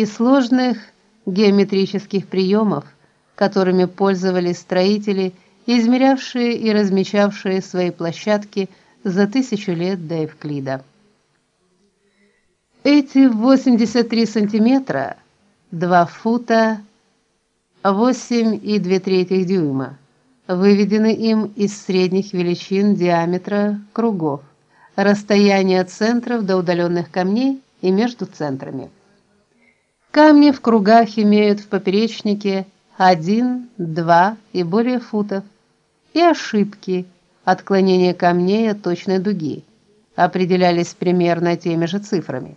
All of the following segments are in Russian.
и сложных геометрических приемов, которыми пользовались строители, измерявшие и размечавшие свои площадки за тысячу лет до Евклида. Эти 83 сантиметра, 2 фута 8,2 дюйма выведены им из средних величин диаметра кругов, расстояния от центров до удаленных камней и между центрами. Камни в кругах имеют в поперечнике 1, 2 и более футов, и ошибки, отклонения камней от точной дуги, определялись примерно теми же цифрами.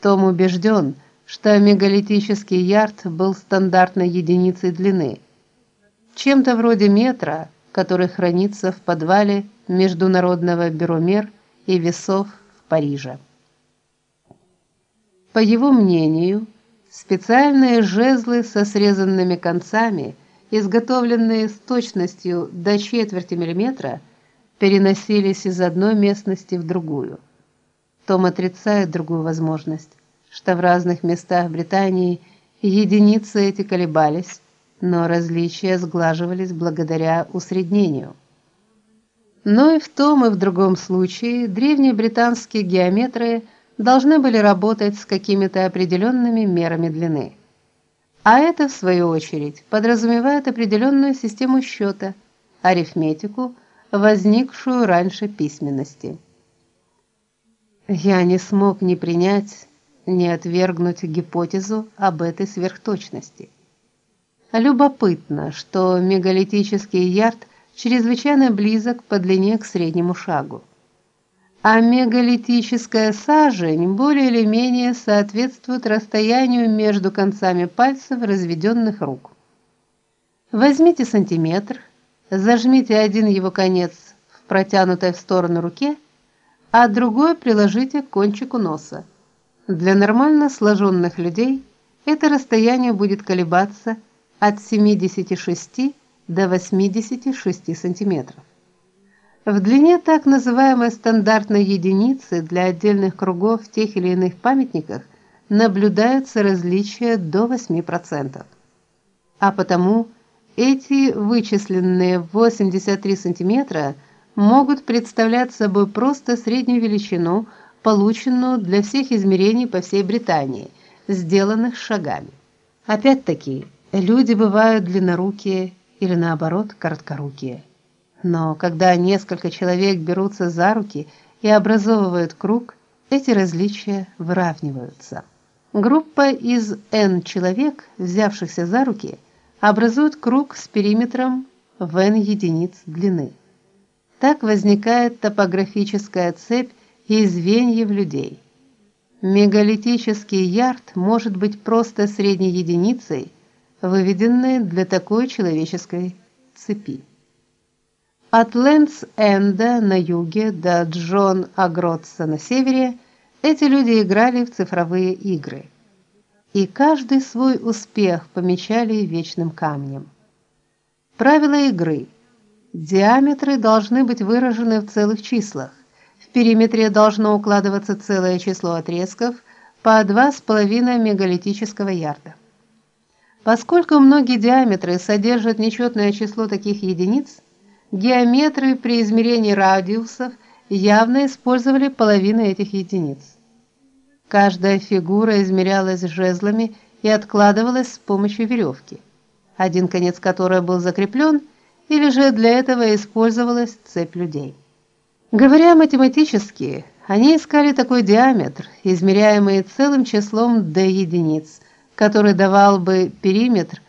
Том убежден, что мегалитический ярд был стандартной единицей длины, чем-то вроде метра, который хранится в подвале Международного бюро мер и весов в Париже. По его мнению, специальные жезлы со срезанными концами, изготовленные с точностью до четверти миллиметра, переносились из одной местности в другую. Том отрицает другую возможность, что в разных местах Британии единицы эти колебались, но различия сглаживались благодаря усреднению. Но и в том и в другом случае древние британские геометры должны были работать с какими-то определенными мерами длины. А это в свою очередь подразумевает определенную систему счета, арифметику, возникшую раньше письменности. Я не смог ни принять, ни отвергнуть гипотезу об этой сверхточности. Любопытно, что мегалитический ярд чрезвычайно близок по длине к среднему шагу. А мегалитическая сажень более или менее соответствует расстоянию между концами пальцев разведенных рук. Возьмите сантиметр, зажмите один его конец в протянутой в сторону руке, а другой приложите к кончику носа. Для нормально сложенных людей это расстояние будет колебаться от 76 до 86 сантиметров. В длине так называемой стандартной единицы для отдельных кругов в тех или иных памятниках наблюдаются различия до 8%. А потому эти вычисленные 83 сантиметра могут представлять собой просто среднюю величину, полученную для всех измерений по всей Британии, сделанных шагами. Опять-таки, Люди бывают длиннорукие или наоборот, короткорукие. Но когда несколько человек берутся за руки и образовывают круг, эти различия выравниваются. Группа из n человек, взявшихся за руки, образует круг с периметром в n единиц длины. Так возникает топографическая цепь из звеньев людей. Мегалитический ярд может быть просто средней единицей выведенные для такой человеческой цепи. От Лэнс-Энда на юге до Джон Агротса на севере эти люди играли в цифровые игры. И каждый свой успех помечали вечным камнем. Правила игры: диаметры должны быть выражены в целых числах. В периметре должно укладываться целое число отрезков по 2,5 мегалитического ярда. Поскольку многие диаметры содержат нечетное число таких единиц, геометры при измерении радиусов явно использовали половину этих единиц. Каждая фигура измерялась жезлами и откладывалась с помощью веревки, один конец которой был закреплен, или же для этого использовалась цепь людей. Говоря математически, они искали такой диаметр, измеряемый целым числом d единиц, который давал бы периметр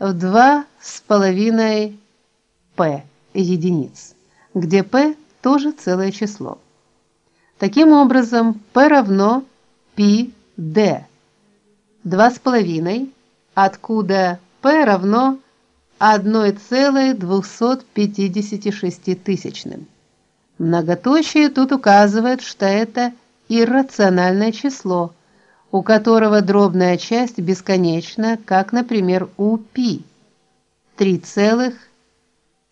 в два с половиной p единиц, где p тоже целое число. Таким образом, p равно π d. Два с половиной, откуда p равно 1,256 тысячным. Многоточие тут указывает, что это иррациональное число – у которого дробная часть бесконечна, как, например, у π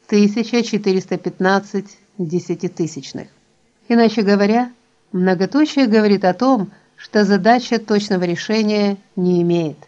3,1415 десятитысячных. Иначе говоря, многоточие говорит о том, что задача точного решения не имеет.